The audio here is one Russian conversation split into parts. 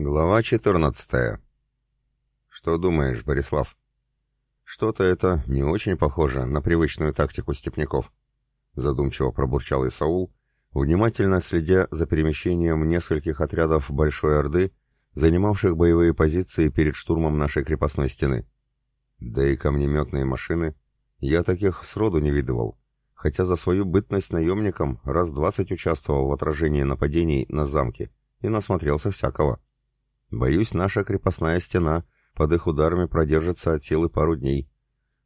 Глава 14. Что думаешь, Борислав? Что-то это не очень похоже на привычную тактику степняков. Задумчиво пробурчал Исаул, внимательно следя за перемещением нескольких отрядов Большой Орды, занимавших боевые позиции перед штурмом нашей крепостной стены. Да и камнеметные машины я таких сроду не видывал, хотя за свою бытность наемником раз двадцать участвовал в отражении нападений на замки и насмотрелся всякого. Боюсь, наша крепостная стена под их ударами продержится от силы пару дней.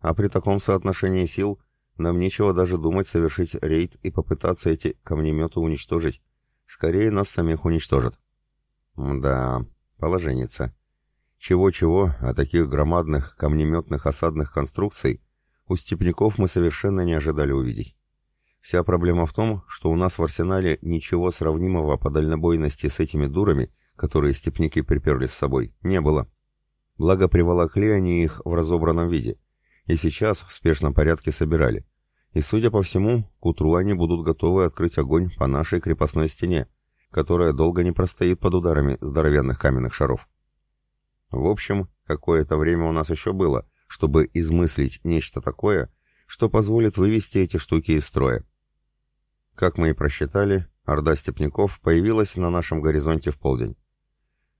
А при таком соотношении сил нам нечего даже думать совершить рейд и попытаться эти камнеметы уничтожить. Скорее нас самих уничтожат. Да, положенница. Чего-чего, а таких громадных камнеметных осадных конструкций у степняков мы совершенно не ожидали увидеть. Вся проблема в том, что у нас в арсенале ничего сравнимого по дальнобойности с этими дурами которые степники приперли с собой, не было. Благо приволокли они их в разобранном виде, и сейчас в спешном порядке собирали. И, судя по всему, к утру они будут готовы открыть огонь по нашей крепостной стене, которая долго не простоит под ударами здоровенных каменных шаров. В общем, какое-то время у нас еще было, чтобы измыслить нечто такое, что позволит вывести эти штуки из строя. Как мы и просчитали, орда степняков появилась на нашем горизонте в полдень.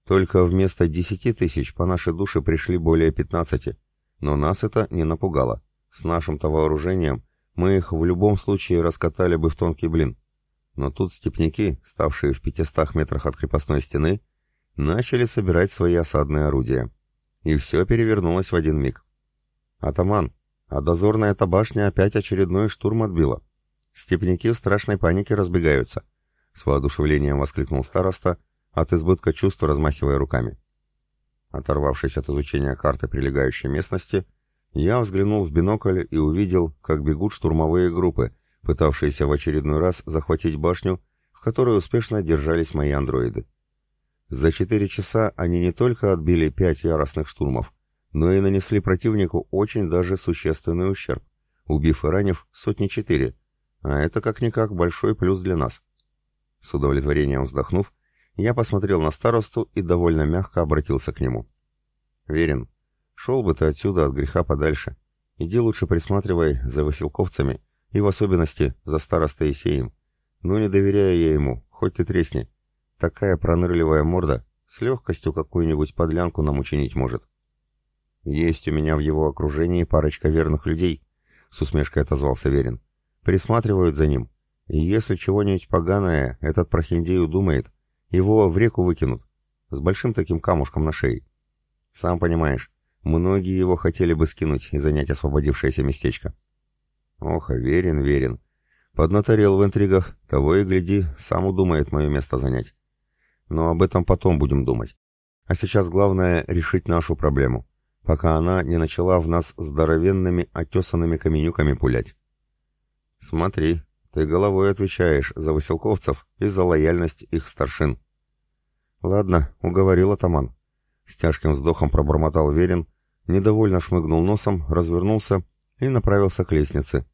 Только вместо десяти тысяч по нашей душе пришли более пятнадцати. Но нас это не напугало. С нашим-то вооружением мы их в любом случае раскатали бы в тонкий блин. Но тут степняки, ставшие в пятистах метрах от крепостной стены, начали собирать свои осадные орудия. И все перевернулось в один миг. «Атаман, а дозорная эта башня опять очередной штурм отбила. Степняки в страшной панике разбегаются», — с воодушевлением воскликнул староста — от избытка чувств размахивая руками. Оторвавшись от изучения карты прилегающей местности, я взглянул в бинокль и увидел, как бегут штурмовые группы, пытавшиеся в очередной раз захватить башню, в которой успешно держались мои андроиды. За четыре часа они не только отбили пять яростных штурмов, но и нанесли противнику очень даже существенный ущерб, убив и ранив сотни четыре, а это как-никак большой плюс для нас. С удовлетворением вздохнув, я посмотрел на старосту и довольно мягко обратился к нему. «Верен, шел бы ты отсюда от греха подальше. Иди лучше присматривай за василковцами и в особенности за старостой Исеем. Ну не доверяю я ему, хоть ты тресни. Такая пронырливая морда с легкостью какую-нибудь подлянку нам учинить может». «Есть у меня в его окружении парочка верных людей», — с усмешкой отозвался Верин. «Присматривают за ним. И если чего-нибудь поганое этот прохиндей удумает, его в реку выкинут, с большим таким камушком на шее. Сам понимаешь, многие его хотели бы скинуть и занять освободившееся местечко. Ох, верен, верен. Поднаторел в интригах, того и гляди, сам удумает мое место занять. Но об этом потом будем думать. А сейчас главное решить нашу проблему, пока она не начала в нас здоровенными отесанными каменюками пулять. Смотри, ты головой отвечаешь за василковцев и за лояльность их старшин. Ладно, уговорил атаман. С тяжким вздохом пробормотал Верин, недовольно шмыгнул носом, развернулся и направился к лестнице.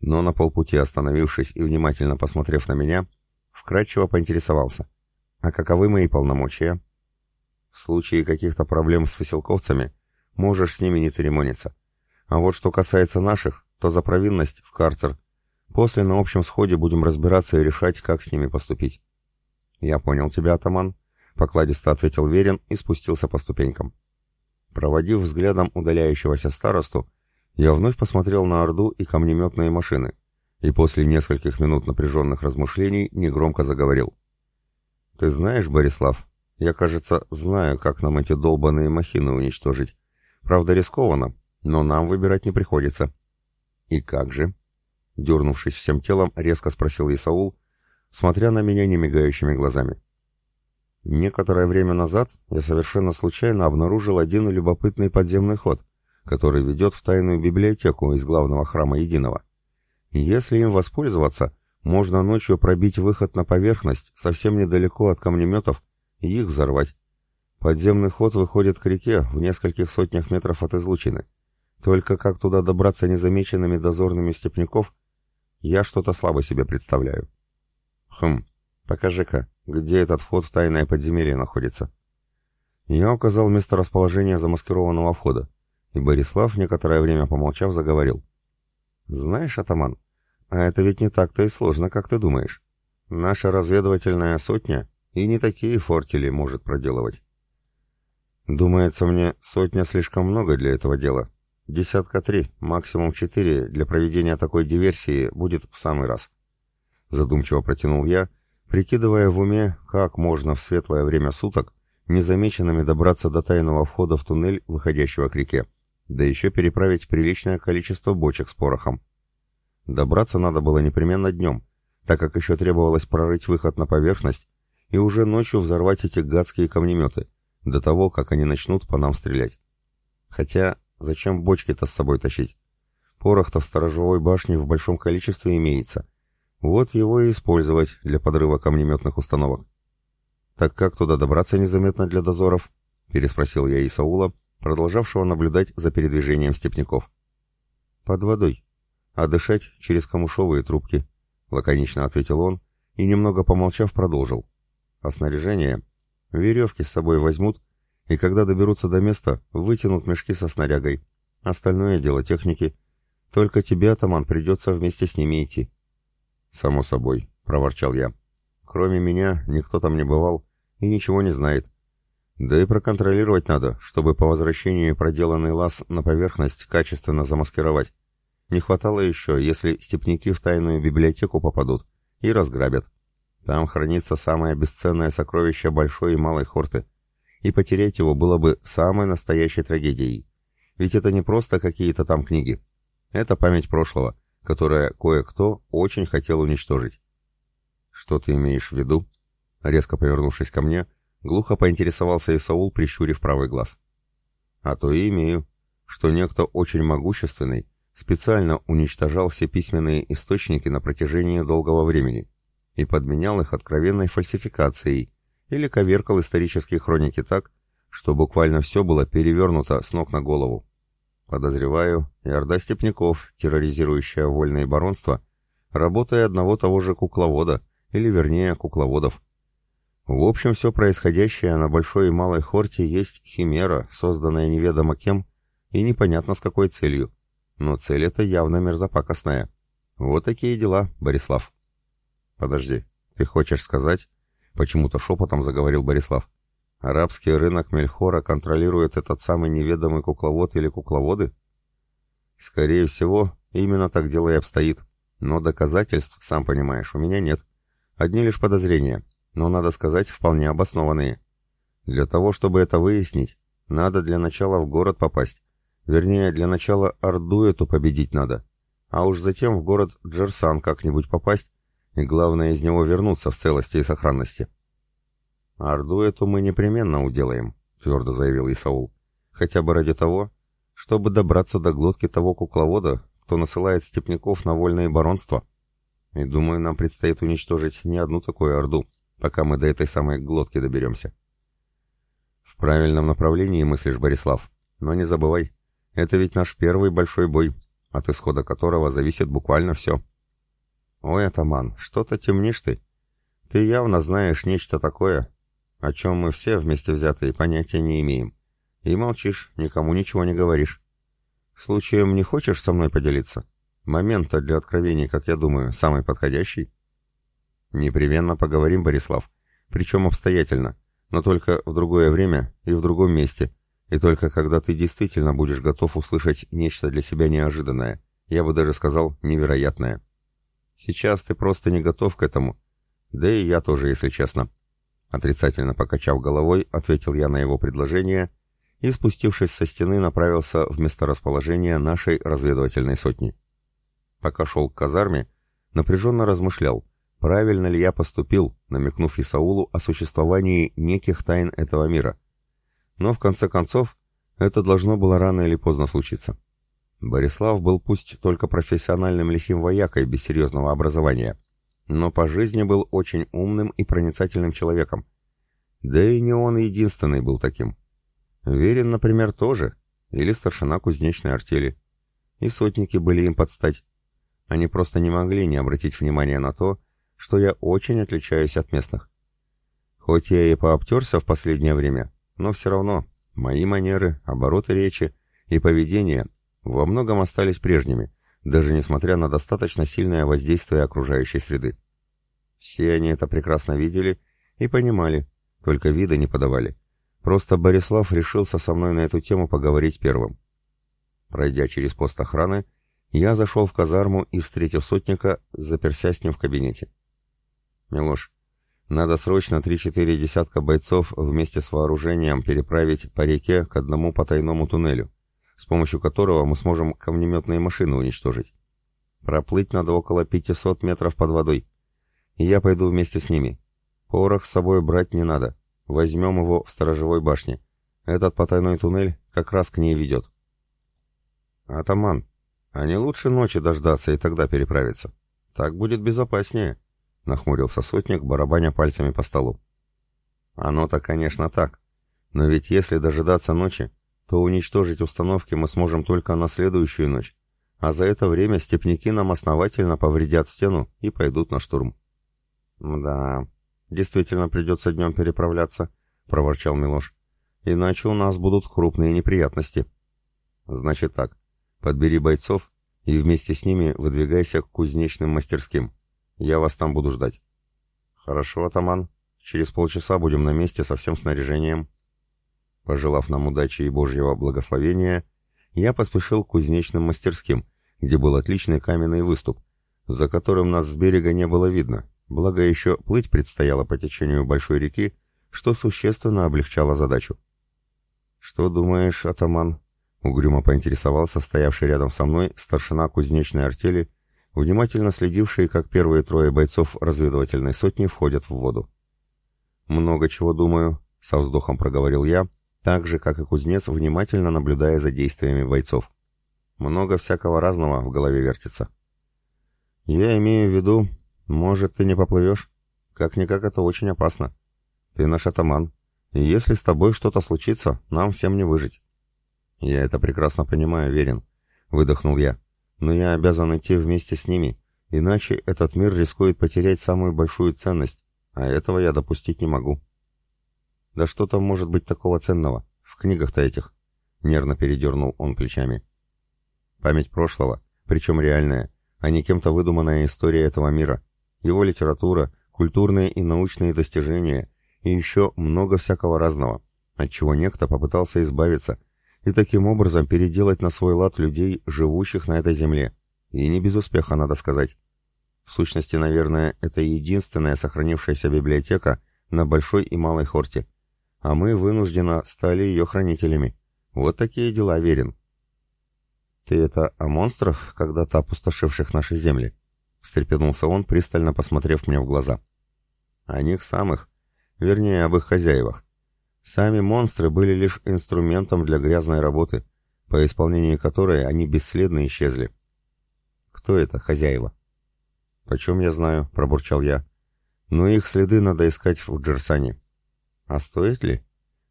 Но на полпути остановившись и внимательно посмотрев на меня, вкратчиво поинтересовался. А каковы мои полномочия? В случае каких-то проблем с василковцами можешь с ними не церемониться. А вот что касается наших, то за провинность в карцер После на общем сходе будем разбираться и решать, как с ними поступить. Я понял тебя, атаман, покладисто ответил Верин и спустился по ступенькам. Проводив взглядом удаляющегося старосту, я вновь посмотрел на Орду и камнеметные машины, и после нескольких минут напряженных размышлений негромко заговорил. «Ты знаешь, Борислав, я, кажется, знаю, как нам эти долбаные махины уничтожить. Правда, рискованно, но нам выбирать не приходится». «И как же?» Дернувшись всем телом, резко спросил Исаул, смотря на меня немигающими глазами. Некоторое время назад я совершенно случайно обнаружил один любопытный подземный ход, который ведет в тайную библиотеку из главного храма Единого. Если им воспользоваться, можно ночью пробить выход на поверхность совсем недалеко от камнеметов и их взорвать. Подземный ход выходит к реке в нескольких сотнях метров от излучины. Только как туда добраться незамеченными дозорными степняков, я что-то слабо себе представляю. Хм, покажи-ка, где этот вход в тайное подземелье находится. Я указал место расположения замаскированного входа, и Борислав, некоторое время помолчав, заговорил. «Знаешь, атаман, а это ведь не так-то и сложно, как ты думаешь. Наша разведывательная сотня и не такие фортели может проделывать. Думается мне, сотня слишком много для этого дела. Десятка три, максимум четыре для проведения такой диверсии будет в самый раз. Задумчиво протянул я, прикидывая в уме, как можно в светлое время суток незамеченными добраться до тайного входа в туннель, выходящего к реке, да еще переправить приличное количество бочек с порохом. Добраться надо было непременно днем, так как еще требовалось прорыть выход на поверхность и уже ночью взорвать эти гадские камнеметы, до того, как они начнут по нам стрелять. Хотя, зачем бочки-то с собой тащить? Порох-то в сторожевой башне в большом количестве имеется. Вот его и использовать для подрыва камнеметных установок. «Так как туда добраться незаметно для дозоров?» — переспросил я Исаула, продолжавшего наблюдать за передвижением степняков. «Под водой. А дышать через камушовые трубки», — лаконично ответил он и, немного помолчав, продолжил. «А снаряжение? Веревки с собой возьмут, и когда доберутся до места, вытянут мешки со снарягой. Остальное дело техники. Только тебе, атаман, придется вместе с ними идти». «Само собой», — проворчал я. «Кроме меня никто там не бывал и ничего не знает. Да и проконтролировать надо, чтобы по возвращении проделанный лаз на поверхность качественно замаскировать. Не хватало еще, если степняки в тайную библиотеку попадут и разграбят. Там хранится самое бесценное сокровище большой и малой хорты, и потерять его было бы самой настоящей трагедией. Ведь это не просто какие-то там книги. Это память прошлого, которая кое-кто очень хотел уничтожить. «Что ты имеешь в виду?» Резко повернувшись ко мне, глухо поинтересовался Исаул, прищурив правый глаз. «А то и имею, что некто очень могущественный специально уничтожал все письменные источники на протяжении долгого времени и подменял их откровенной фальсификацией или коверкал исторические хроники так, что буквально все было перевернуто с ног на голову. Подозреваю, и орда степняков, терроризирующая вольное баронство, работая одного того же кукловода, или вернее кукловодов. В общем, все происходящее на Большой и Малой Хорте есть химера, созданная неведомо кем и непонятно с какой целью. Но цель эта явно мерзопакостная. Вот такие дела, Борислав. Подожди, ты хочешь сказать? Почему-то шепотом заговорил Борислав. Арабский рынок Мельхора контролирует этот самый неведомый кукловод или кукловоды? Скорее всего, именно так дело и обстоит. Но доказательств, сам понимаешь, у меня нет. Одни лишь подозрения но, надо сказать, вполне обоснованные. Для того, чтобы это выяснить, надо для начала в город попасть. Вернее, для начала Орду эту победить надо. А уж затем в город Джерсан как-нибудь попасть, и главное из него вернуться в целости и сохранности. «Орду эту мы непременно уделаем», — твердо заявил Исаул. «Хотя бы ради того, чтобы добраться до глотки того кукловода, кто насылает степняков на вольное баронство. И думаю, нам предстоит уничтожить не одну такую Орду, пока мы до этой самой глотки доберемся. В правильном направлении мыслишь, Борислав, но не забывай, это ведь наш первый большой бой, от исхода которого зависит буквально все. Ой, атаман, что-то темнишь ты. Ты явно знаешь нечто такое, о чем мы все вместе взятые понятия не имеем. И молчишь, никому ничего не говоришь. Случаем не хочешь со мной поделиться? Момент-то для откровений, как я думаю, самый подходящий. «Непременно поговорим, Борислав. Причем обстоятельно, но только в другое время и в другом месте, и только когда ты действительно будешь готов услышать нечто для себя неожиданное, я бы даже сказал, невероятное. Сейчас ты просто не готов к этому. Да и я тоже, если честно». Отрицательно покачав головой, ответил я на его предложение и, спустившись со стены, направился в месторасположение нашей разведывательной сотни. Пока шел к казарме, напряженно размышлял, правильно ли я поступил, намекнув Исаулу о существовании неких тайн этого мира. Но в конце концов, это должно было рано или поздно случиться. Борислав был пусть только профессиональным лихим воякой без серьезного образования, но по жизни был очень умным и проницательным человеком. Да и не он единственный был таким. Верин, например, тоже, или старшина кузнечной артели. И сотники были им подстать. Они просто не могли не обратить внимания на то, что я очень отличаюсь от местных. Хоть я и пообтерся в последнее время, но все равно мои манеры, обороты речи и поведение во многом остались прежними, даже несмотря на достаточно сильное воздействие окружающей среды. Все они это прекрасно видели и понимали, только вида не подавали. Просто Борислав решился со мной на эту тему поговорить первым. Пройдя через пост охраны, я зашел в казарму и, встретив сотника, заперся с ним в кабинете. «Милош, надо срочно три-четыре десятка бойцов вместе с вооружением переправить по реке к одному потайному туннелю, с помощью которого мы сможем камнеметные машины уничтожить. Проплыть надо около 500 метров под водой. И я пойду вместе с ними. Порох с собой брать не надо. Возьмем его в сторожевой башне. Этот потайной туннель как раз к ней ведет. Атаман, а не лучше ночи дождаться и тогда переправиться? Так будет безопаснее, — нахмурился сотник, барабаня пальцами по столу. Оно-то, конечно, так. Но ведь если дожидаться ночи, то уничтожить установки мы сможем только на следующую ночь, а за это время степняки нам основательно повредят стену и пойдут на штурм. «Да, действительно придется днем переправляться», — проворчал Милош. «Иначе у нас будут крупные неприятности». «Значит так, подбери бойцов и вместе с ними выдвигайся к кузнечным мастерским. Я вас там буду ждать». «Хорошо, атаман. Через полчаса будем на месте со всем снаряжением». Пожелав нам удачи и Божьего благословения, я поспешил к кузнечным мастерским, где был отличный каменный выступ, за которым нас с берега не было видно, благо еще плыть предстояло по течению большой реки, что существенно облегчало задачу. «Что думаешь, атаман?» — угрюмо поинтересовался стоявший рядом со мной старшина кузнечной артели, внимательно следивший, как первые трое бойцов разведывательной сотни входят в воду. «Много чего думаю», — со вздохом проговорил я, — так же, как и кузнец, внимательно наблюдая за действиями бойцов. Много всякого разного в голове вертится. Я имею в виду, может, ты не поплывешь? Как-никак это очень опасно. Ты наш атаман, и если с тобой что-то случится, нам всем не выжить. Я это прекрасно понимаю, верен, выдохнул я. Но я обязан идти вместе с ними, иначе этот мир рискует потерять самую большую ценность, а этого я допустить не могу. Да что там может быть такого ценного? В книгах-то этих. Нервно передернул он плечами. Память прошлого, причем реальная, а не кем-то выдуманная история этого мира. Его литература, культурные и научные достижения, и еще много всякого разного, от чего некто попытался избавиться, и таким образом переделать на свой лад людей, живущих на этой земле. И не без успеха, надо сказать. В сущности, наверное, это единственная сохранившаяся библиотека на Большой и Малой Хорте а мы вынужденно стали ее хранителями. Вот такие дела, верен. Ты это о монстрах, когда-то опустошивших наши земли? Встрепенулся он, пристально посмотрев мне в глаза. О них самых, вернее, об их хозяевах. Сами монстры были лишь инструментом для грязной работы, по исполнении которой они бесследно исчезли. Кто это, хозяева? Почем я знаю, пробурчал я. Но их следы надо искать в Джерсане. «А стоит ли?»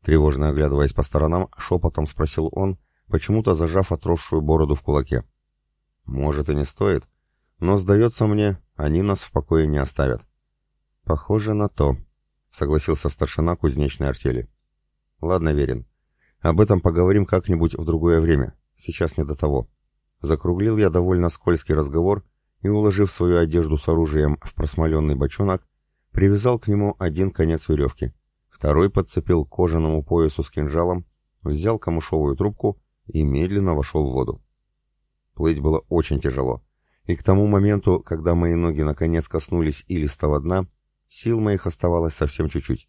Тревожно оглядываясь по сторонам, шепотом спросил он, почему-то зажав отросшую бороду в кулаке. «Может и не стоит, но, сдается мне, они нас в покое не оставят». «Похоже на то», — согласился старшина кузнечной артели. «Ладно, Верин. Об этом поговорим как-нибудь в другое время. Сейчас не до того». Закруглил я довольно скользкий разговор и, уложив свою одежду с оружием в просмоленный бочонок, привязал к нему один конец веревки. Второй подцепил к кожаному поясу с кинжалом, взял камышовую трубку и медленно вошел в воду. Плыть было очень тяжело, и к тому моменту, когда мои ноги наконец коснулись илистого дна, сил моих оставалось совсем чуть-чуть.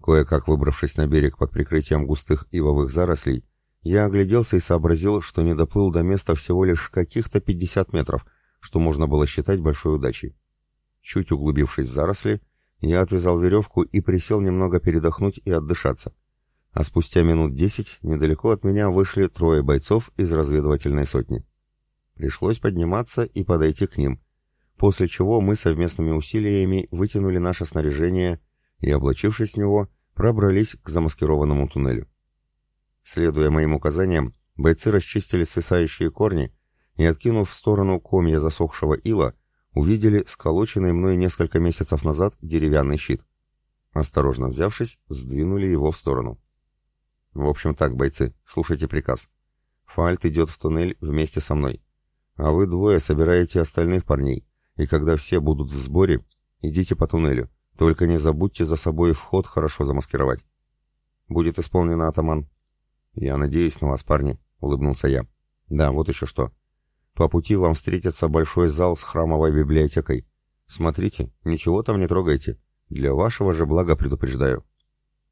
Кое-как выбравшись на берег под прикрытием густых ивовых зарослей, я огляделся и сообразил, что не доплыл до места всего лишь каких-то 50 метров, что можно было считать большой удачей. Чуть углубившись в заросли, я отвязал веревку и присел немного передохнуть и отдышаться. А спустя минут десять недалеко от меня вышли трое бойцов из разведывательной сотни. Пришлось подниматься и подойти к ним, после чего мы совместными усилиями вытянули наше снаряжение и, облачившись в него, пробрались к замаскированному туннелю. Следуя моим указаниям, бойцы расчистили свисающие корни и, откинув в сторону комья засохшего ила, увидели сколоченный мной несколько месяцев назад деревянный щит. Осторожно взявшись, сдвинули его в сторону. В общем так, бойцы, слушайте приказ. Фальт идет в туннель вместе со мной. А вы двое собираете остальных парней, и когда все будут в сборе, идите по туннелю. Только не забудьте за собой вход хорошо замаскировать. Будет исполнено, атаман. Я надеюсь на вас, парни, улыбнулся я. Да, вот еще что. По пути вам встретится большой зал с храмовой библиотекой. Смотрите, ничего там не трогайте. Для вашего же блага предупреждаю.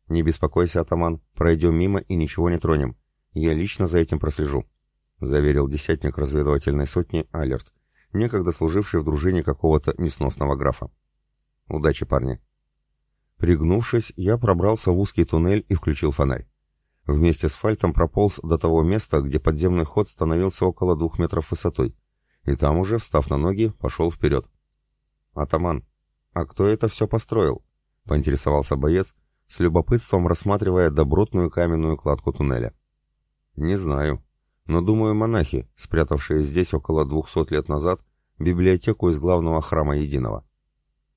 Не беспокойся, атаман, пройдем мимо и ничего не тронем. Я лично за этим прослежу, заверил десятник разведывательной сотни Алерт, некогда служивший в дружине какого-то несносного графа. Удачи, парни. Пригнувшись, я пробрался в узкий туннель и включил фонарь. Вместе с фальтом прополз до того места, где подземный ход становился около двух метров высотой, и там уже, встав на ноги, пошел вперед. «Атаман, а кто это все построил?» — поинтересовался боец, с любопытством рассматривая добротную каменную кладку туннеля. «Не знаю, но, думаю, монахи, спрятавшие здесь около двухсот лет назад библиотеку из главного храма Единого.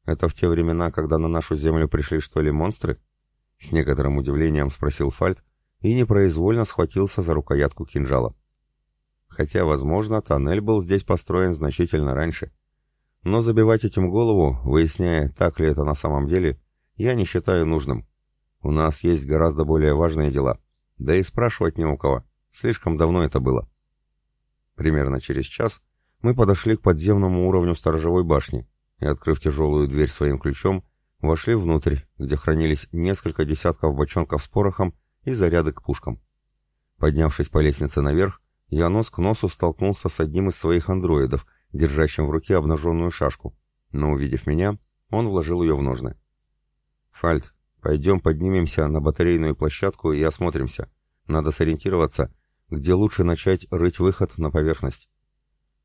Это в те времена, когда на нашу землю пришли, что ли, монстры?» С некоторым удивлением спросил Фальт, и непроизвольно схватился за рукоятку кинжала. Хотя, возможно, тоннель был здесь построен значительно раньше. Но забивать этим голову, выясняя, так ли это на самом деле, я не считаю нужным. У нас есть гораздо более важные дела. Да и спрашивать не у кого. Слишком давно это было. Примерно через час мы подошли к подземному уровню сторожевой башни и, открыв тяжелую дверь своим ключом, вошли внутрь, где хранились несколько десятков бочонков с порохом и заряды к пушкам. Поднявшись по лестнице наверх, я нос к носу столкнулся с одним из своих андроидов, держащим в руке обнаженную шашку, но, увидев меня, он вложил ее в ножны. «Фальт, пойдем поднимемся на батарейную площадку и осмотримся. Надо сориентироваться, где лучше начать рыть выход на поверхность».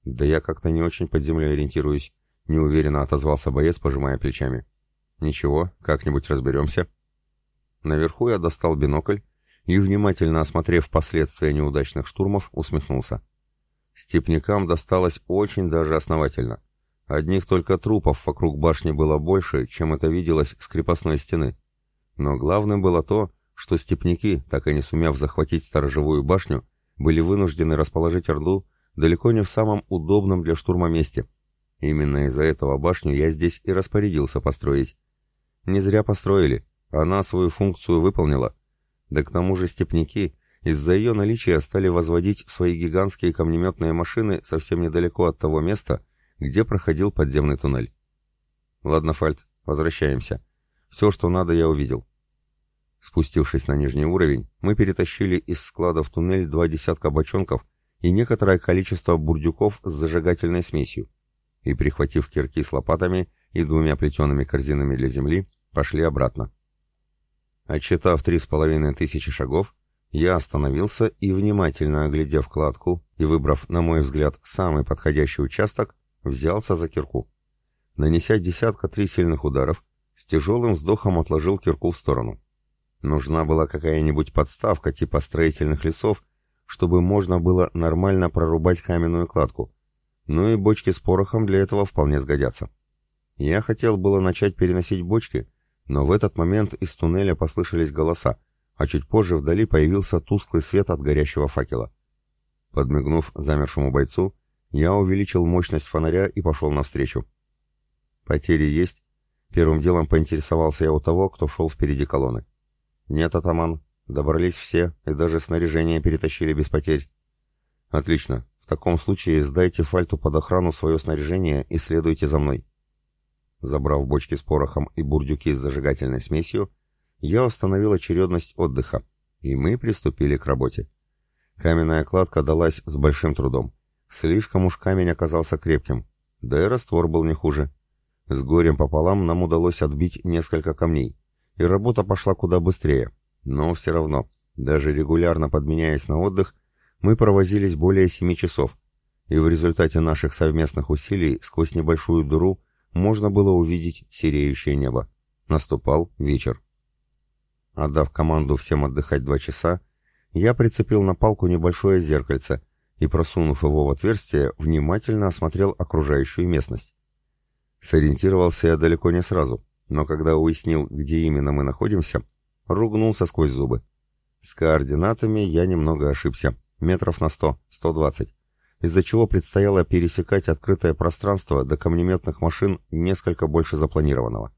«Да я как-то не очень под землей ориентируюсь», — неуверенно отозвался боец, пожимая плечами. «Ничего, как-нибудь разберемся». Наверху я достал бинокль и, внимательно осмотрев последствия неудачных штурмов, усмехнулся. Степнякам досталось очень даже основательно. Одних только трупов вокруг башни было больше, чем это виделось с крепостной стены. Но главным было то, что степняки, так и не сумев захватить сторожевую башню, были вынуждены расположить Орду далеко не в самом удобном для штурма месте. Именно из-за этого башню я здесь и распорядился построить. Не зря построили, она свою функцию выполнила. Да к тому же степняки из-за ее наличия стали возводить свои гигантские камнеметные машины совсем недалеко от того места, где проходил подземный туннель. Ладно, Фальт, возвращаемся. Все, что надо, я увидел. Спустившись на нижний уровень, мы перетащили из склада в туннель два десятка бочонков и некоторое количество бурдюков с зажигательной смесью, и, прихватив кирки с лопатами и двумя плетеными корзинами для земли, пошли обратно. Отчитав три с половиной тысячи шагов, я остановился и, внимательно оглядев кладку и выбрав, на мой взгляд, самый подходящий участок, взялся за кирку. Нанеся десятка три сильных ударов, с тяжелым вздохом отложил кирку в сторону. Нужна была какая-нибудь подставка типа строительных лесов, чтобы можно было нормально прорубать каменную кладку. Ну и бочки с порохом для этого вполне сгодятся. Я хотел было начать переносить бочки, но в этот момент из туннеля послышались голоса, а чуть позже вдали появился тусклый свет от горящего факела. Подмигнув замершему бойцу, я увеличил мощность фонаря и пошел навстречу. «Потери есть?» Первым делом поинтересовался я у того, кто шел впереди колонны. «Нет, атаман. Добрались все, и даже снаряжение перетащили без потерь». «Отлично. В таком случае сдайте фальту под охрану свое снаряжение и следуйте за мной». Забрав бочки с порохом и бурдюки с зажигательной смесью, я установил очередность отдыха, и мы приступили к работе. Каменная кладка далась с большим трудом. Слишком уж камень оказался крепким, да и раствор был не хуже. С горем пополам нам удалось отбить несколько камней, и работа пошла куда быстрее. Но все равно, даже регулярно подменяясь на отдых, мы провозились более семи часов, и в результате наших совместных усилий сквозь небольшую дыру можно было увидеть сереющее небо. Наступал вечер. Отдав команду всем отдыхать два часа, я прицепил на палку небольшое зеркальце и, просунув его в отверстие, внимательно осмотрел окружающую местность. Сориентировался я далеко не сразу, но когда уяснил, где именно мы находимся, ругнулся сквозь зубы. С координатами я немного ошибся, метров на сто, сто двадцать, из-за чего предстояло пересекать открытое пространство до камнеметных машин несколько больше запланированного.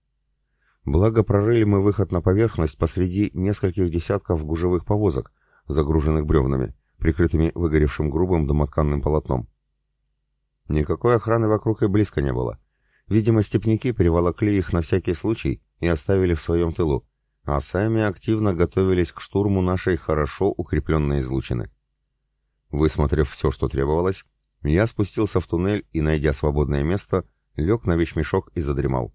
Благо прорыли мы выход на поверхность посреди нескольких десятков гужевых повозок, загруженных бревнами, прикрытыми выгоревшим грубым домотканным полотном. Никакой охраны вокруг и близко не было. Видимо, степняки приволокли их на всякий случай и оставили в своем тылу, а сами активно готовились к штурму нашей хорошо укрепленной излучины. Высмотрев все, что требовалось, я спустился в туннель и, найдя свободное место, лег на вещмешок и задремал.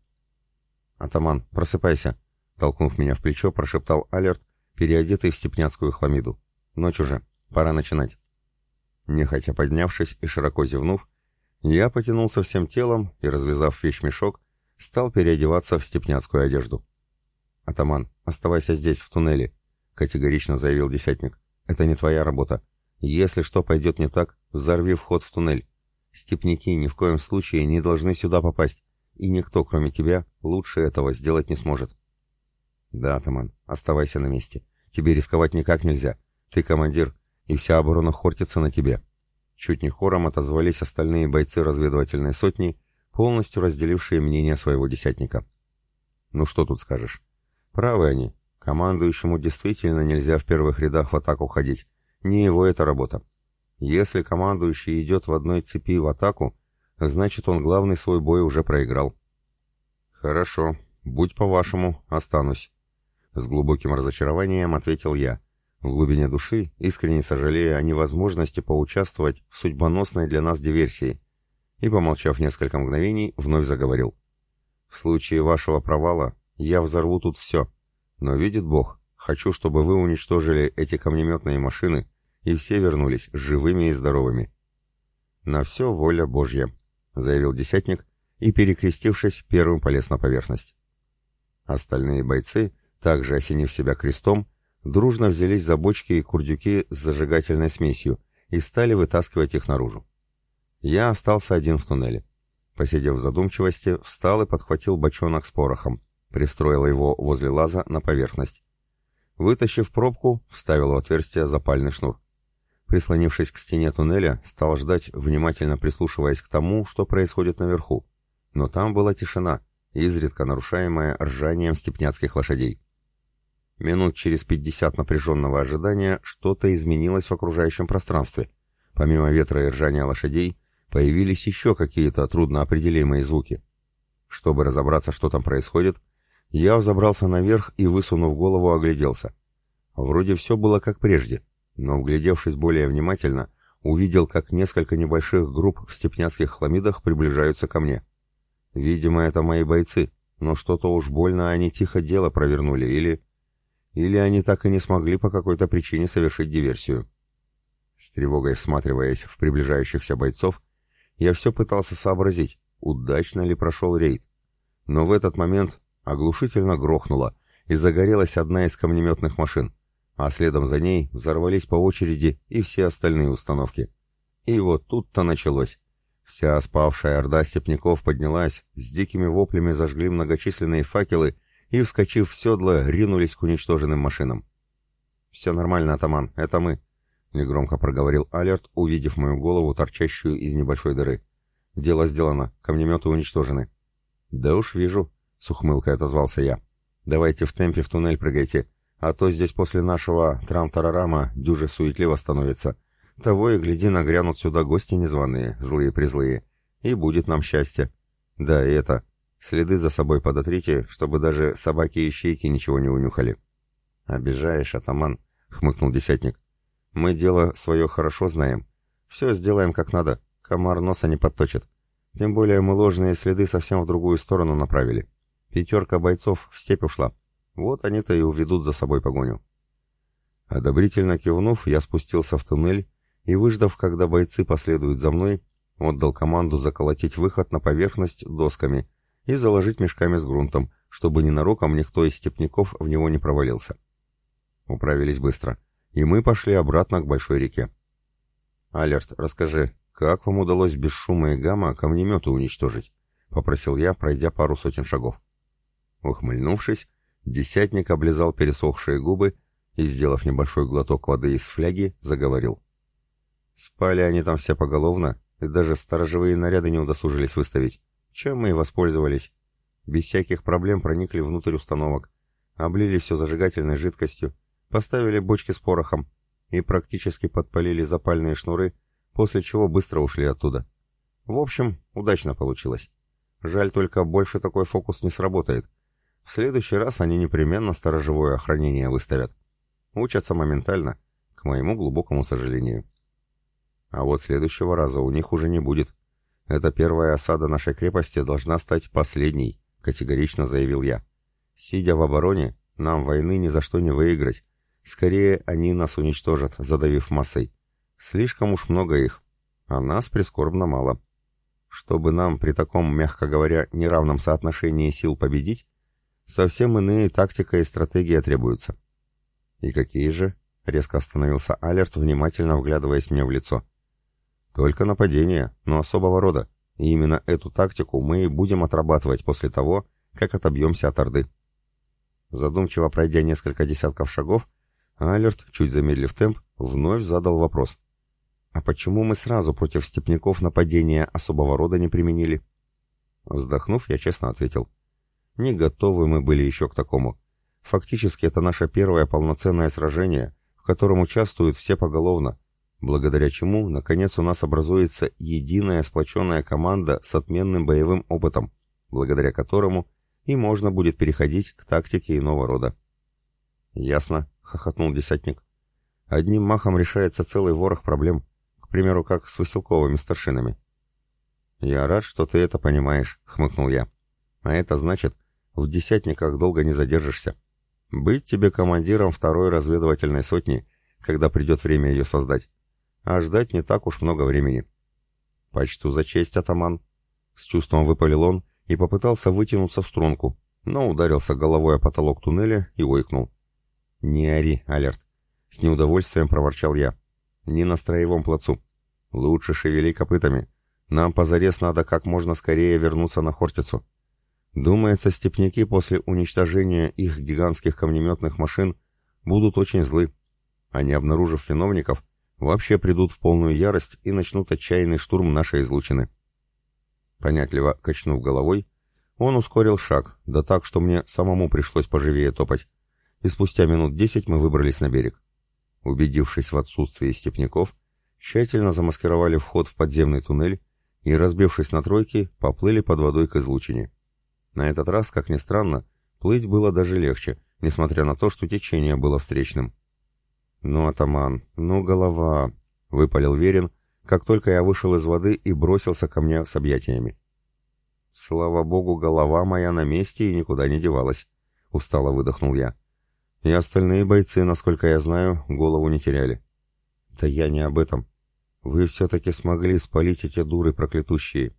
«Атаман, просыпайся!» — толкнув меня в плечо, прошептал Алерт, переодетый в степняцкую хламиду. «Ночь уже. Пора начинать». Нехотя поднявшись и широко зевнув, я потянулся всем телом и, развязав вещмешок, стал переодеваться в степняцкую одежду. «Атаман, оставайся здесь, в туннеле», — категорично заявил десятник. «Это не твоя работа. Если что пойдет не так, взорви вход в туннель. Степники ни в коем случае не должны сюда попасть, и никто, кроме тебя, лучше этого сделать не сможет». «Да, атаман, оставайся на месте. Тебе рисковать никак нельзя. Ты командир, и вся оборона хортится на тебе». Чуть не хором отозвались остальные бойцы разведывательной сотни, полностью разделившие мнение своего десятника. Ну что тут скажешь? Правы они. Командующему действительно нельзя в первых рядах в атаку ходить. Не его это работа. Если командующий идет в одной цепи в атаку, значит он главный свой бой уже проиграл. Хорошо, будь по-вашему, останусь. С глубоким разочарованием ответил я в глубине души искренне сожалея о невозможности поучаствовать в судьбоносной для нас диверсии, и, помолчав несколько мгновений, вновь заговорил. «В случае вашего провала я взорву тут все, но, видит Бог, хочу, чтобы вы уничтожили эти камнеметные машины и все вернулись живыми и здоровыми». «На все воля Божья», — заявил десятник и, перекрестившись, первым полез на поверхность. Остальные бойцы, также осенив себя крестом, дружно взялись за бочки и курдюки с зажигательной смесью и стали вытаскивать их наружу. Я остался один в туннеле. Посидев в задумчивости, встал и подхватил бочонок с порохом, пристроил его возле лаза на поверхность. Вытащив пробку, вставил в отверстие запальный шнур. Прислонившись к стене туннеля, стал ждать, внимательно прислушиваясь к тому, что происходит наверху. Но там была тишина, изредка нарушаемая ржанием степняцких лошадей. Минут через пятьдесят напряженного ожидания что-то изменилось в окружающем пространстве. Помимо ветра и ржания лошадей, появились еще какие-то трудноопределимые звуки. Чтобы разобраться, что там происходит, я взобрался наверх и, высунув голову, огляделся. Вроде все было как прежде, но, вглядевшись более внимательно, увидел, как несколько небольших групп в степняцких хламидах приближаются ко мне. Видимо, это мои бойцы, но что-то уж больно они тихо дело провернули, или... Или они так и не смогли по какой-то причине совершить диверсию. С тревогой всматриваясь в приближающихся бойцов, я все пытался сообразить, удачно ли прошел рейд. Но в этот момент оглушительно грохнуло, и загорелась одна из камнеметных машин, а следом за ней взорвались по очереди и все остальные установки. И вот тут-то началось. Вся спавшая орда степняков поднялась, с дикими воплями зажгли многочисленные факелы и, вскочив в седло, ринулись к уничтоженным машинам. «Все нормально, атаман, это мы», — негромко проговорил Алерт, увидев мою голову, торчащую из небольшой дыры. «Дело сделано, камнеметы уничтожены». «Да уж вижу», — с ухмылкой отозвался я. «Давайте в темпе в туннель прыгайте, а то здесь после нашего трам-тарарама дюже суетливо становится. Того и гляди, нагрянут сюда гости незваные, злые-призлые, и будет нам счастье. Да, и это, Следы за собой подотрите, чтобы даже собаки и щейки ничего не унюхали. «Обижаешь, атаман», — хмыкнул десятник. «Мы дело свое хорошо знаем. Все сделаем как надо. Комар носа не подточит. Тем более мы ложные следы совсем в другую сторону направили. Пятерка бойцов в степь ушла. Вот они-то и уведут за собой погоню». Одобрительно кивнув, я спустился в туннель и, выждав, когда бойцы последуют за мной, отдал команду заколотить выход на поверхность досками — и заложить мешками с грунтом, чтобы ненароком никто из степняков в него не провалился. Управились быстро, и мы пошли обратно к большой реке. «Алерт, расскажи, как вам удалось без шума и гамма камнеметы уничтожить?» — попросил я, пройдя пару сотен шагов. Ухмыльнувшись, десятник облизал пересохшие губы и, сделав небольшой глоток воды из фляги, заговорил. Спали они там все поголовно, и даже сторожевые наряды не удосужились выставить, чем мы и воспользовались. Без всяких проблем проникли внутрь установок, облили все зажигательной жидкостью, поставили бочки с порохом и практически подпалили запальные шнуры, после чего быстро ушли оттуда. В общем, удачно получилось. Жаль только, больше такой фокус не сработает. В следующий раз они непременно сторожевое охранение выставят. Учатся моментально, к моему глубокому сожалению. А вот следующего раза у них уже не будет. Эта первая осада нашей крепости должна стать последней, категорично заявил я. Сидя в обороне, нам войны ни за что не выиграть. Скорее, они нас уничтожат, задавив массой. Слишком уж много их, а нас прискорбно мало. Чтобы нам при таком, мягко говоря, неравном соотношении сил победить, совсем иные тактика и стратегия требуются. И какие же? Резко остановился Алерт, внимательно вглядываясь мне в лицо. Только нападение, но особого рода. И именно эту тактику мы и будем отрабатывать после того, как отобьемся от Орды. Задумчиво пройдя несколько десятков шагов, Алерт, чуть замедлив темп, вновь задал вопрос. «А почему мы сразу против степняков нападения особого рода не применили?» Вздохнув, я честно ответил. «Не готовы мы были еще к такому. Фактически это наше первое полноценное сражение, в котором участвуют все поголовно, благодаря чему, наконец, у нас образуется единая сплоченная команда с отменным боевым опытом, благодаря которому и можно будет переходить к тактике иного рода. «Ясно», — хохотнул десятник. «Одним махом решается целый ворох проблем, к примеру, как с Василковыми старшинами». «Я рад, что ты это понимаешь», — хмыкнул я. «А это значит, в десятниках долго не задержишься. Быть тебе командиром второй разведывательной сотни, когда придет время ее создать а ждать не так уж много времени. «Почту за честь, атаман!» С чувством выпалил он и попытался вытянуться в струнку, но ударился головой о потолок туннеля и ойкнул. «Не ори, Алерт!» С неудовольствием проворчал я. «Не на строевом плацу. Лучше шевели копытами. Нам позарез надо как можно скорее вернуться на Хортицу. Думается, степняки после уничтожения их гигантских камнеметных машин будут очень злы, не обнаружив виновников, вообще придут в полную ярость и начнут отчаянный штурм нашей излучины. Понятливо качнув головой, он ускорил шаг, да так, что мне самому пришлось поживее топать, и спустя минут десять мы выбрались на берег. Убедившись в отсутствии степняков, тщательно замаскировали вход в подземный туннель и, разбившись на тройки, поплыли под водой к излучине. На этот раз, как ни странно, плыть было даже легче, несмотря на то, что течение было встречным. «Ну, атаман, ну, голова!» — выпалил Верин, как только я вышел из воды и бросился ко мне с объятиями. «Слава богу, голова моя на месте и никуда не девалась», — устало выдохнул я. «И остальные бойцы, насколько я знаю, голову не теряли». «Да я не об этом. Вы все-таки смогли спалить эти дуры проклятущие».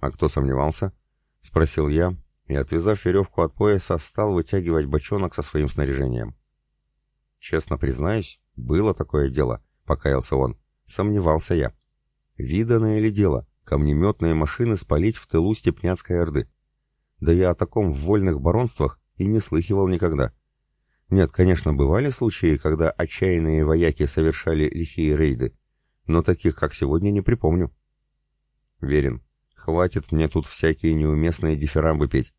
«А кто сомневался?» — спросил я, и, отвязав веревку от пояса, стал вытягивать бочонок со своим снаряжением. «Честно признаюсь, было такое дело», — покаялся он. Сомневался я. «Виданное ли дело, камнеметные машины спалить в тылу Степняцкой Орды? Да я о таком в вольных баронствах и не слыхивал никогда. Нет, конечно, бывали случаи, когда отчаянные вояки совершали лихие рейды, но таких, как сегодня, не припомню». «Верен, хватит мне тут всякие неуместные дифирамбы петь.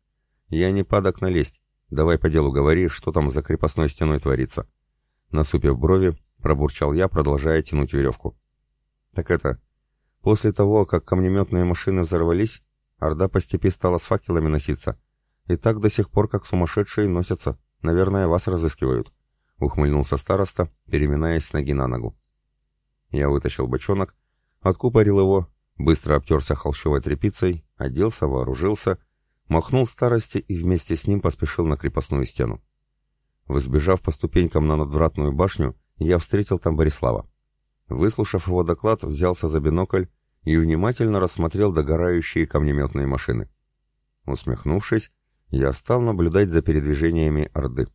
Я не падок налезть. Давай по делу говори, что там за крепостной стеной творится». Насупив брови, пробурчал я, продолжая тянуть веревку. Так это... После того, как камнеметные машины взорвались, Орда по степи стала с факелами носиться. И так до сих пор, как сумасшедшие, носятся. Наверное, вас разыскивают. Ухмыльнулся староста, переминаясь с ноги на ногу. Я вытащил бочонок, откупорил его, быстро обтерся холщовой тряпицей, оделся, вооружился, махнул старости и вместе с ним поспешил на крепостную стену. Взбежав по ступенькам на надвратную башню, я встретил там Борислава. Выслушав его доклад, взялся за бинокль и внимательно рассмотрел догорающие камнеметные машины. Усмехнувшись, я стал наблюдать за передвижениями Орды.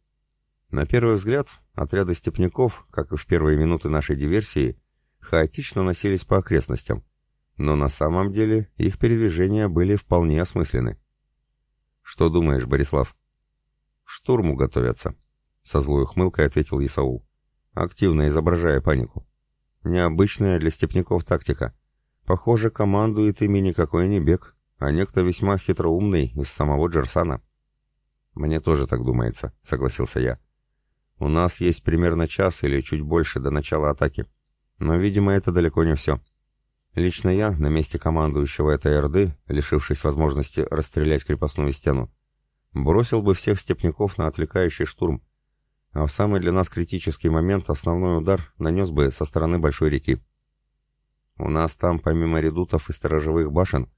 На первый взгляд, отряды степняков, как и в первые минуты нашей диверсии, хаотично носились по окрестностям, но на самом деле их передвижения были вполне осмысленны. «Что думаешь, Борислав?» «Штурму готовятся», — со злой ухмылкой ответил Исаул, активно изображая панику. «Необычная для степняков тактика. Похоже, командует ими никакой не бег, а некто весьма хитроумный из самого Джерсана». «Мне тоже так думается», — согласился я. «У нас есть примерно час или чуть больше до начала атаки. Но, видимо, это далеко не все. Лично я, на месте командующего этой Орды, лишившись возможности расстрелять крепостную стену, бросил бы всех степняков на отвлекающий штурм, а в самый для нас критический момент основной удар нанес бы со стороны большой реки. У нас там, помимо редутов и сторожевых башен,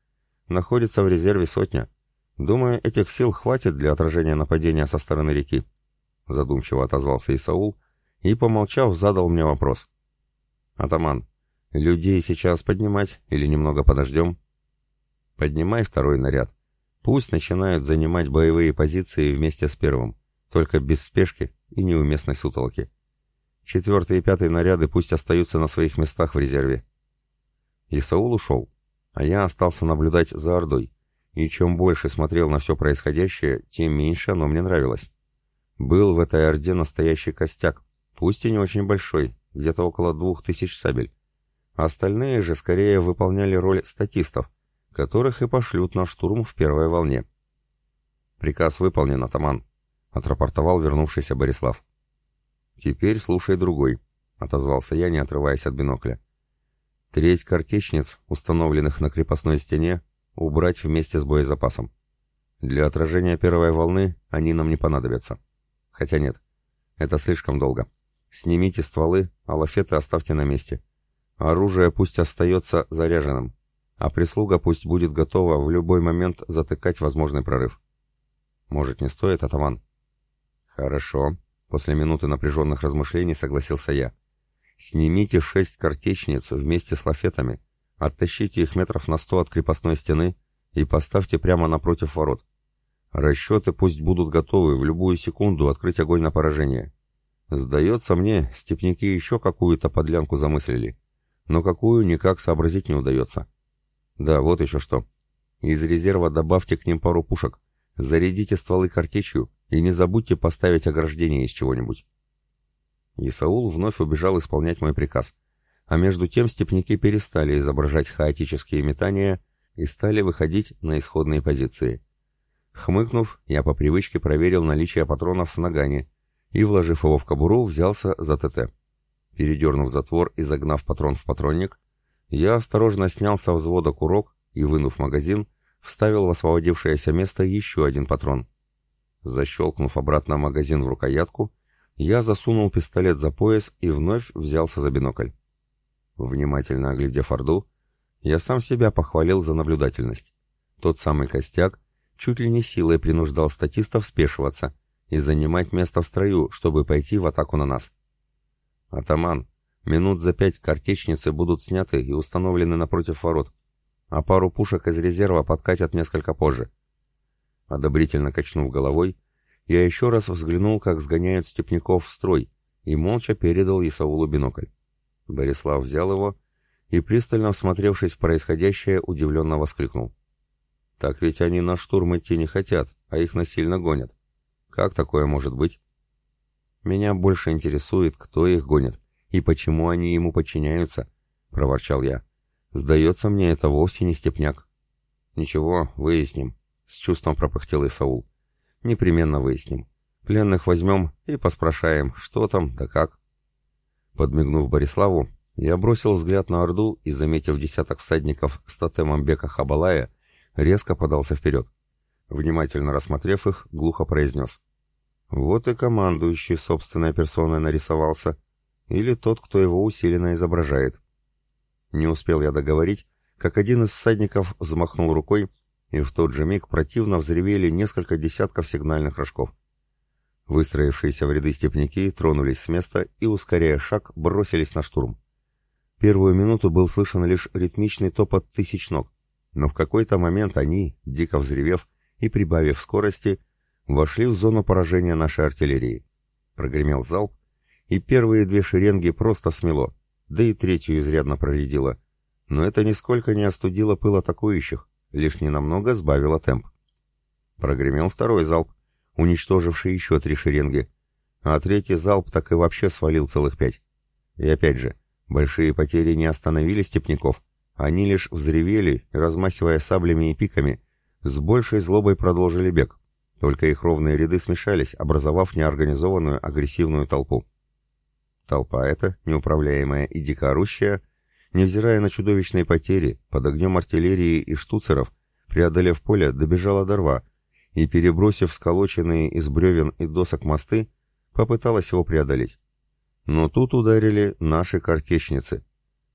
находится в резерве сотня. Думаю, этих сил хватит для отражения нападения со стороны реки. Задумчиво отозвался Исаул и, помолчав, задал мне вопрос. «Атаман, людей сейчас поднимать или немного подождем?» «Поднимай второй наряд. Пусть начинают занимать боевые позиции вместе с первым, только без спешки и неуместной сутолки. Четвертый и пятый наряды пусть остаются на своих местах в резерве. Исаул ушел, а я остался наблюдать за Ордой, и чем больше смотрел на все происходящее, тем меньше оно мне нравилось. Был в этой Орде настоящий костяк, пусть и не очень большой, где-то около двух тысяч сабель. Остальные же скорее выполняли роль статистов, которых и пошлют на штурм в первой волне. «Приказ выполнен, атаман», отрапортовал вернувшийся Борислав. «Теперь слушай другой», — отозвался я, не отрываясь от бинокля. «Треть картечниц, установленных на крепостной стене, убрать вместе с боезапасом. Для отражения первой волны они нам не понадобятся. Хотя нет, это слишком долго. Снимите стволы, а лафеты оставьте на месте. Оружие пусть остается заряженным, а прислуга пусть будет готова в любой момент затыкать возможный прорыв. Может, не стоит, атаман?» «Хорошо», — после минуты напряженных размышлений согласился я. «Снимите шесть картечниц вместе с лафетами, оттащите их метров на сто от крепостной стены и поставьте прямо напротив ворот. Расчеты пусть будут готовы в любую секунду открыть огонь на поражение. Сдается мне, степняки еще какую-то подлянку замыслили, но какую никак сообразить не удается. Да, вот еще что. Из резерва добавьте к ним пару пушек, зарядите стволы картечью и не забудьте поставить ограждение из чего-нибудь. Исаул вновь убежал исполнять мой приказ. А между тем степняки перестали изображать хаотические метания и стали выходить на исходные позиции. Хмыкнув, я по привычке проверил наличие патронов в нагане и, вложив его в кобуру, взялся за ТТ. Передернув затвор и загнав патрон в патронник, я осторожно снял со взвода курок и, вынув магазин, вставил в освободившееся место еще один патрон. Защелкнув обратно магазин в рукоятку, я засунул пистолет за пояс и вновь взялся за бинокль. Внимательно оглядев Орду, я сам себя похвалил за наблюдательность. Тот самый костяк чуть ли не силой принуждал статистов спешиваться и занимать место в строю, чтобы пойти в атаку на нас. «Атаман, минут за пять картечницы будут сняты и установлены напротив ворот, а пару пушек из резерва подкатят несколько позже. Одобрительно качнув головой, я еще раз взглянул, как сгоняют степняков в строй, и молча передал Исаулу бинокль. Борислав взял его и, пристально всмотревшись в происходящее, удивленно воскликнул. «Так ведь они на штурм идти не хотят, а их насильно гонят. Как такое может быть?» «Меня больше интересует, кто их гонит и почему они ему подчиняются», — проворчал я. «Сдается мне, это вовсе не степняк». «Ничего, выясним», с чувством пропыхтел Исаул. Непременно выясним. Пленных возьмем и поспрашаем, что там да как. Подмигнув Бориславу, я бросил взгляд на Орду и, заметив десяток всадников с тотемом Бека Хабалая, резко подался вперед. Внимательно рассмотрев их, глухо произнес. Вот и командующий собственной персоной нарисовался. Или тот, кто его усиленно изображает. Не успел я договорить, как один из всадников взмахнул рукой, и в тот же миг противно взревели несколько десятков сигнальных рожков. Выстроившиеся в ряды степняки тронулись с места и, ускоряя шаг, бросились на штурм. Первую минуту был слышен лишь ритмичный топот тысяч ног, но в какой-то момент они, дико взревев и прибавив скорости, вошли в зону поражения нашей артиллерии. Прогремел залп, и первые две шеренги просто смело, да и третью изрядно проредило, но это нисколько не остудило пыл атакующих, лишь ненамного сбавила темп. Прогремел второй залп, уничтоживший еще три шеренги, а третий залп так и вообще свалил целых пять. И опять же, большие потери не остановили степняков, они лишь взревели, размахивая саблями и пиками, с большей злобой продолжили бег. Только их ровные ряды смешались, образовав неорганизованную агрессивную толпу. Толпа эта, неуправляемая и дико орущая, невзирая на чудовищные потери, под огнем артиллерии и штуцеров, преодолев поле, добежала до рва и, перебросив сколоченные из бревен и досок мосты, попыталась его преодолеть. Но тут ударили наши картечницы.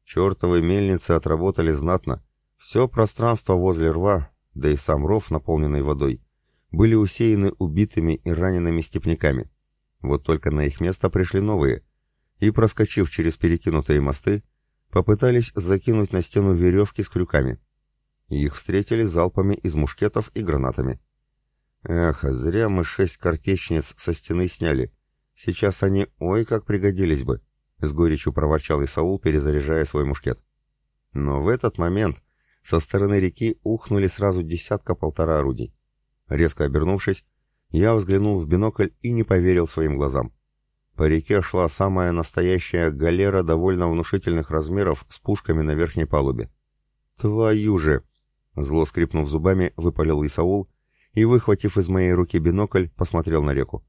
Чертовы мельницы отработали знатно. Все пространство возле рва, да и сам ров, наполненный водой, были усеяны убитыми и ранеными степняками. Вот только на их место пришли новые, и, проскочив через перекинутые мосты, попытались закинуть на стену веревки с крюками. Их встретили залпами из мушкетов и гранатами. Эх, зря мы шесть картечниц со стены сняли. Сейчас они ой как пригодились бы, — с горечью проворчал Исаул, перезаряжая свой мушкет. Но в этот момент со стороны реки ухнули сразу десятка-полтора орудий. Резко обернувшись, я взглянул в бинокль и не поверил своим глазам. По реке шла самая настоящая галера довольно внушительных размеров с пушками на верхней палубе. «Твою же!» Зло скрипнув зубами, выпалил Исаул и, выхватив из моей руки бинокль, посмотрел на реку.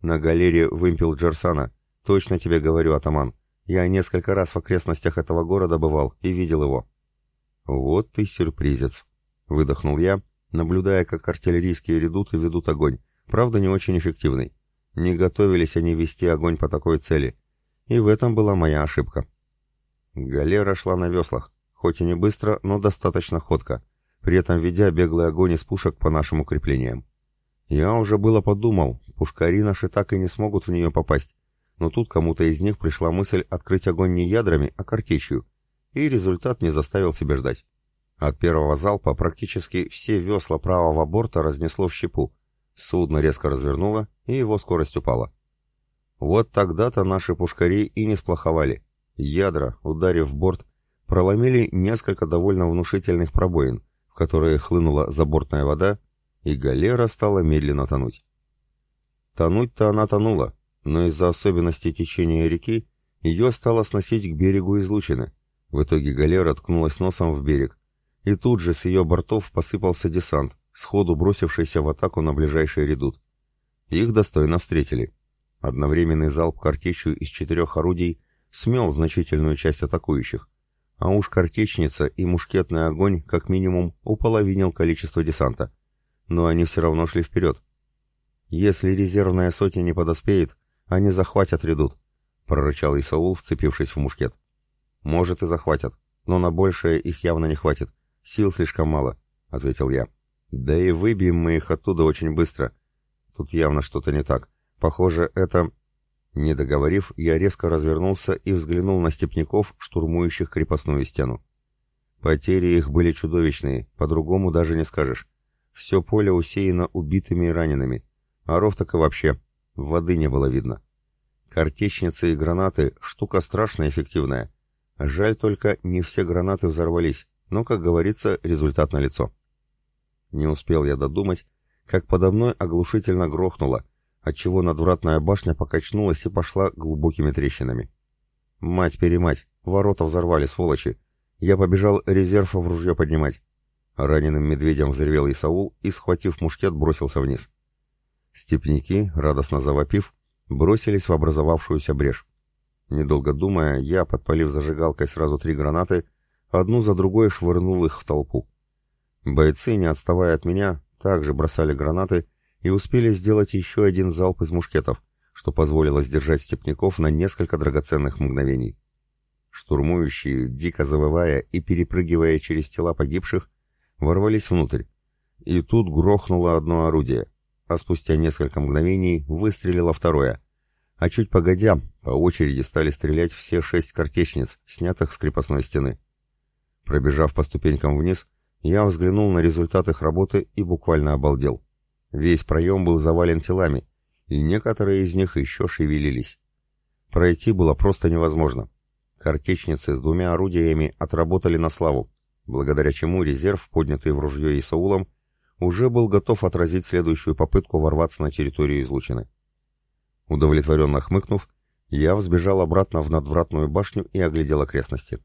«На галере вымпел Джерсана. Точно тебе говорю, атаман. Я несколько раз в окрестностях этого города бывал и видел его». «Вот ты сюрпризец!» — выдохнул я, наблюдая, как артиллерийские редуты ведут огонь, правда не очень эффективный. Не готовились они вести огонь по такой цели, и в этом была моя ошибка. Галера шла на веслах, хоть и не быстро, но достаточно ходко, при этом ведя беглый огонь из пушек по нашим укреплениям. Я уже было подумал, пушкари наши так и не смогут в нее попасть, но тут кому-то из них пришла мысль открыть огонь не ядрами, а картечью, и результат не заставил себя ждать. От первого залпа практически все весла правого борта разнесло в щепу. Судно резко развернуло, и его скорость упала. Вот тогда-то наши пушкари и не сплоховали. Ядра, ударив в борт, проломили несколько довольно внушительных пробоин, в которые хлынула забортная вода, и галера стала медленно тонуть. Тонуть-то она тонула, но из-за особенностей течения реки ее стало сносить к берегу излучины. В итоге галера ткнулась носом в берег, и тут же с ее бортов посыпался десант, сходу бросившийся в атаку на ближайший редут. Их достойно встретили. Одновременный залп картечью из четырех орудий смел значительную часть атакующих, а уж картечница и мушкетный огонь как минимум уполовинил количество десанта. Но они все равно шли вперед. «Если резервная сотня не подоспеет, они захватят редут», — прорычал Исаул, вцепившись в мушкет. «Может и захватят, но на большее их явно не хватит. Сил слишком мало, — ответил я. Да и выбьем мы их оттуда очень быстро. Тут явно что-то не так. Похоже, это... Не договорив, я резко развернулся и взглянул на степняков, штурмующих крепостную стену. Потери их были чудовищные, по-другому даже не скажешь. Все поле усеяно убитыми и ранеными. А ров так и вообще. Воды не было видно. Картечницы и гранаты — штука страшно эффективная. Жаль только, не все гранаты взорвались. Но, как говорится, результат налицо. Не успел я додумать, как подо мной оглушительно грохнуло, отчего надвратная башня покачнулась и пошла глубокими трещинами. Мать-перемать, ворота взорвали, сволочи. Я побежал резерв в ружье поднимать. Раненым медведем взревел Исаул и, схватив мушкет, бросился вниз. Степники, радостно завопив, бросились в образовавшуюся брешь. Недолго думая, я, подпалив зажигалкой сразу три гранаты, одну за другой швырнул их в толпу. Бойцы, не отставая от меня, также бросали гранаты и успели сделать еще один залп из мушкетов, что позволило сдержать степняков на несколько драгоценных мгновений. Штурмующие, дико завывая и перепрыгивая через тела погибших, ворвались внутрь. И тут грохнуло одно орудие, а спустя несколько мгновений выстрелило второе. А чуть погодя, по очереди стали стрелять все шесть картечниц, снятых с крепостной стены. Пробежав по ступенькам вниз, я взглянул на результат их работы и буквально обалдел. Весь проем был завален телами, и некоторые из них еще шевелились. Пройти было просто невозможно. Картечницы с двумя орудиями отработали на славу, благодаря чему резерв, поднятый в ружье Исаулом, уже был готов отразить следующую попытку ворваться на территорию излучины. Удовлетворенно хмыкнув, я взбежал обратно в надвратную башню и оглядел окрестности.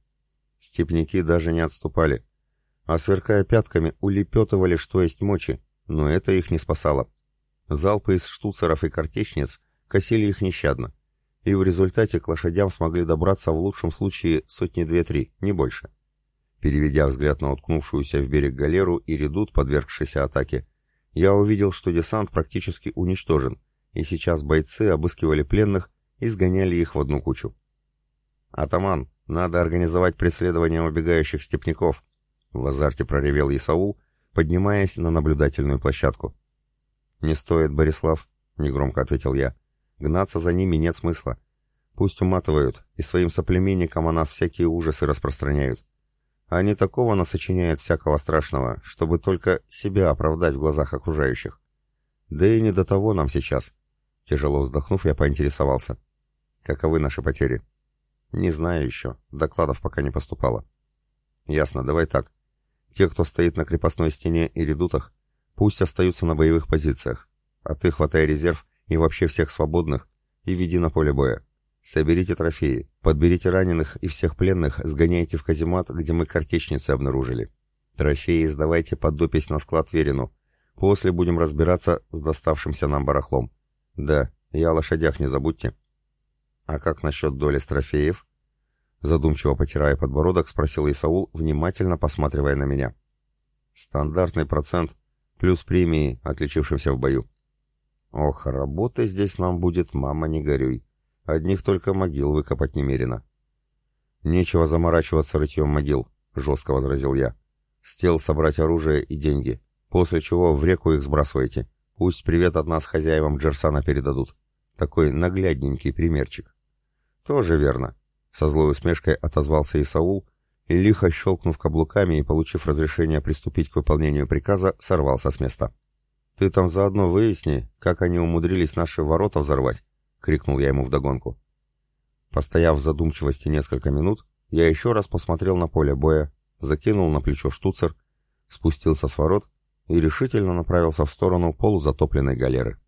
Степники даже не отступали, а сверкая пятками, улепетывали, что есть мочи, но это их не спасало. Залпы из штуцеров и картечниц косили их нещадно, и в результате к лошадям смогли добраться в лучшем случае сотни две-три, не больше. Переведя взгляд на уткнувшуюся в берег галеру и редут, подвергшийся атаке, я увидел, что десант практически уничтожен, и сейчас бойцы обыскивали пленных и сгоняли их в одну кучу. «Атаман, надо организовать преследование убегающих степняков», — в азарте проревел Исаул, поднимаясь на наблюдательную площадку. «Не стоит, Борислав», — негромко ответил я. «Гнаться за ними нет смысла. Пусть уматывают, и своим соплеменникам о нас всякие ужасы распространяют. Они такого насочиняют всякого страшного, чтобы только себя оправдать в глазах окружающих. Да и не до того нам сейчас». Тяжело вздохнув, я поинтересовался. Каковы наши потери? Не знаю еще. Докладов пока не поступало. Ясно, давай так. Те, кто стоит на крепостной стене и редутах, пусть остаются на боевых позициях. А ты хватай резерв и вообще всех свободных и веди на поле боя. Соберите трофеи, подберите раненых и всех пленных, сгоняйте в каземат, где мы картечницы обнаружили. Трофеи сдавайте под допись на склад Верину. После будем разбираться с доставшимся нам барахлом. Да, я о лошадях не забудьте. «А как насчет доли с трофеев?» Задумчиво потирая подбородок, спросил Исаул, внимательно посматривая на меня. «Стандартный процент, плюс премии, отличившимся в бою». «Ох, работы здесь нам будет, мама, не горюй. Одних только могил выкопать немерено». «Нечего заморачиваться рытьем могил», — жестко возразил я. «С тел собрать оружие и деньги, после чего в реку их сбрасывайте. Пусть привет от нас хозяевам Джерсана передадут. Такой наглядненький примерчик». «Тоже верно», — со злой усмешкой отозвался Исаул, и, лихо щелкнув каблуками и получив разрешение приступить к выполнению приказа, сорвался с места. «Ты там заодно выясни, как они умудрились наши ворота взорвать», — крикнул я ему вдогонку. Постояв в задумчивости несколько минут, я еще раз посмотрел на поле боя, закинул на плечо штуцер, спустился с ворот и решительно направился в сторону полузатопленной галеры.